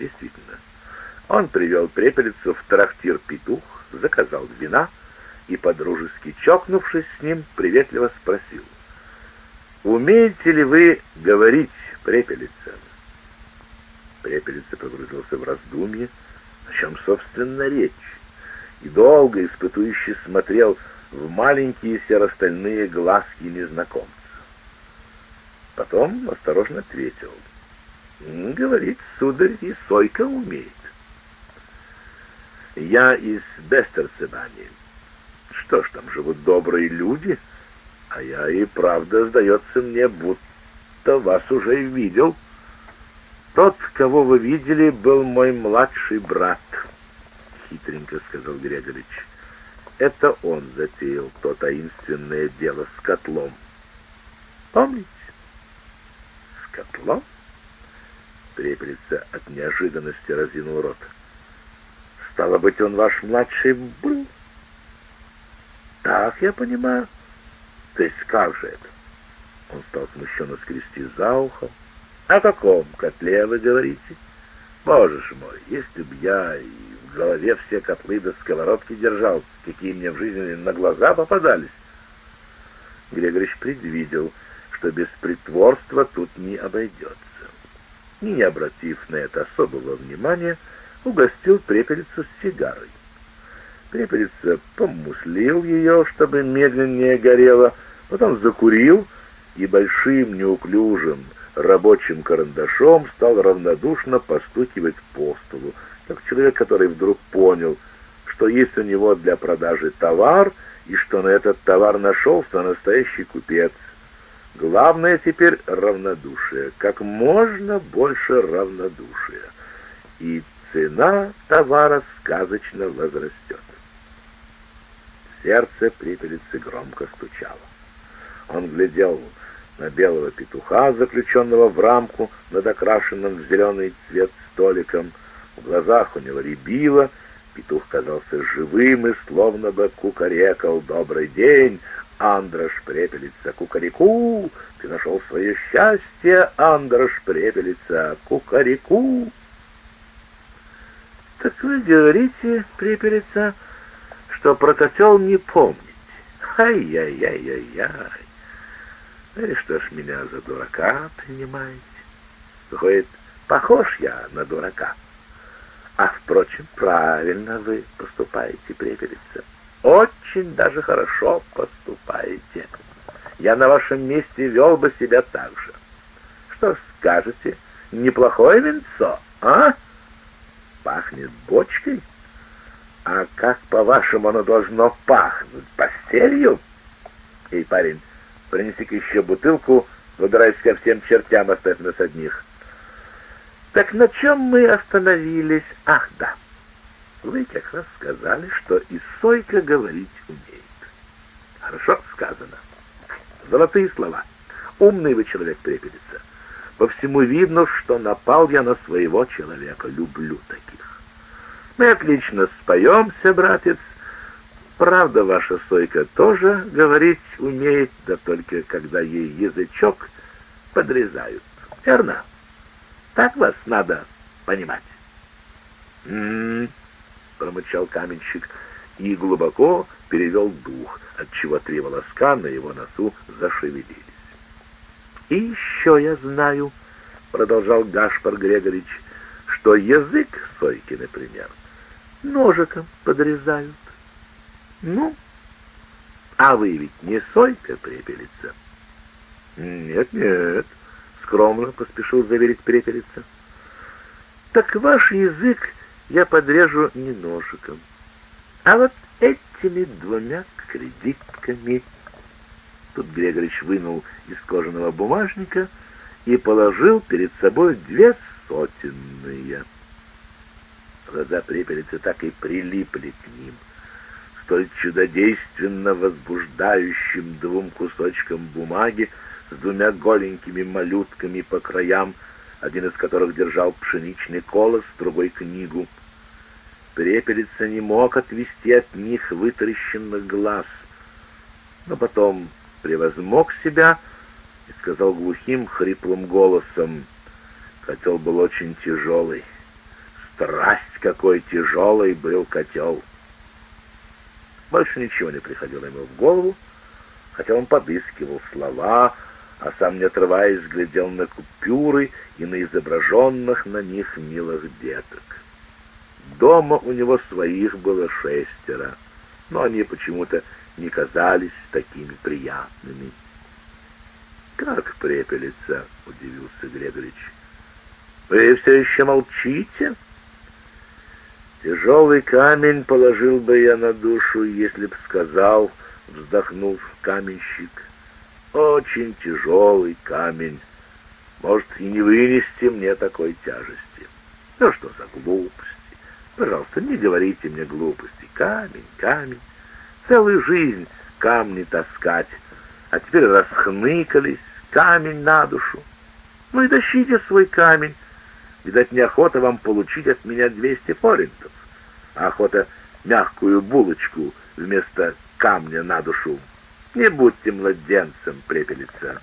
действительно. Он привел препелицу в трактир «Петух», заказал вина и, подружески чокнувшись с ним, приветливо спросил. «Умеете ли вы говорить, препелица?» Препелица погрузился в раздумье, о чем, собственно, речь, и долго испытующе смотрел в маленькие серостальные глазки незнакомца. Потом осторожно ответил. «Говорит, сударь, и Сойка умеет». «Я из Бестерцебани. Что ж, там живут добрые люди, а я и правда, сдается мне, будто вас уже видел». «Тот, кого вы видели, был мой младший брат», — хитренько сказал Грегорич. «Это он затеял то таинственное дело с котлом. Помните?» «С котлом?» Трепелица от неожиданности разинул рот. «Стало быть, он ваш младший был?» «Так я понимаю. То есть как же это?» Он стал смущенно скрести за ухом. О каком котле вы говорите? Боже мой, если б я и в голове все котлы до сковородки держал, какие мне в жизни на глаза попадались. Григорьевич предвидел, что без притворства тут не обойдется. И, не обратив на это особого внимания, угостил препелицу сигарой. Препелица помуслил ее, чтобы медленнее горела, потом закурил и большим неуклюжим, рабочим карандашом стал равнодушно постукивать по столу, как человек, который вдруг понял, что есть у него для продажи товар, и что на этот товар нашелся настоящий купец. Главное теперь равнодушие, как можно больше равнодушия, и цена товара сказочно возрастет. Сердце припелицы громко стучало. Он глядел на белого петуха, заключенного в рамку над окрашенным в зеленый цвет столиком. В глазах у него рябило, петух казался живым и словно бы кукарекал «Добрый день!» Андрош препелица кукареку, ты нашел свое счастье, Андрош препелица кукареку. Так вы говорите, препелица, что про котел не помните. Ай-яй-яй-яй-яй. И что ж меня за дурака принимаете? Выходит, похож я на дурака. А, впрочем, правильно вы поступаете, препелица. Очень даже хорошо поступаете. Я на вашем месте вел бы себя так же. Что скажете? Неплохое венцо, а? Пахнет бочкой? А как, по-вашему, оно должно пахнуть? Постелью? Эй, парень, Принеси-ка еще бутылку, выбираясь ко всем чертям, оставь нас одних. Так на чем мы остановились? Ах, да. Вы как раз сказали, что и Сойка говорить умеет. Хорошо сказано. Золотые слова. Умный вы человек, трепелится. По всему видно, что напал я на своего человека. Люблю таких. Мы отлично споемся, братец, Правда, ваша сойка тоже говорить умеет, да только когда ей язычок подрезают. Верно? Так вас надо понимать. «М-м-м», промычал каменщик и глубоко перевел дух, отчего три волоска на его носу зашевелились. «И еще я знаю», — продолжал Гашпар Грегорич, «что язык сойки, например, ножиком подрезают. Ну, а вы ведь не Сойка Препелица? Нет, нет, скромно поспешил заверить Препелица. Так ваш язык я подрежу не ножиком, а вот этими двумя кредитками. Тут Грегорич вынул из кожаного бумажника и положил перед собой две сотенные. Глаза Препелицы так и прилипли к ним — столь чудодейственно возбуждающим двум кусочкам бумаги с двумя голенькими малютками по краям, один из которых держал пшеничный колос, другой — книгу. Препелица не мог отвести от них вытаращенных глаз, но потом превозмог себя и сказал глухим, хриплым голосом, «Котел был очень тяжелый. Страсть какой тяжелый был котел. Больше ничего не приходило ему в голову, хотя он подыскивал слова, а сам, не отрываясь, глядел на купюры и на изображенных на них милых деток. Дома у него своих было шестеро, но они почему-то не казались такими приятными. «Как препелица?» — удивился Грегорич. «Вы все еще молчите?» «Тяжелый камень положил бы я на душу, если б сказал, вздохнув каменщик. Очень тяжелый камень. Может, и не вынести мне такой тяжести. Ну что за глупости? Пожалуйста, не говорите мне глупости. Камень, камень. Целую жизнь камни таскать. А теперь расхныкались, камень на душу. Ну и тащите свой камень. Видать, неохота вам получить от меня двести форинтов, а охота мягкую булочку вместо камня на душу. Не будьте младенцем, препелица.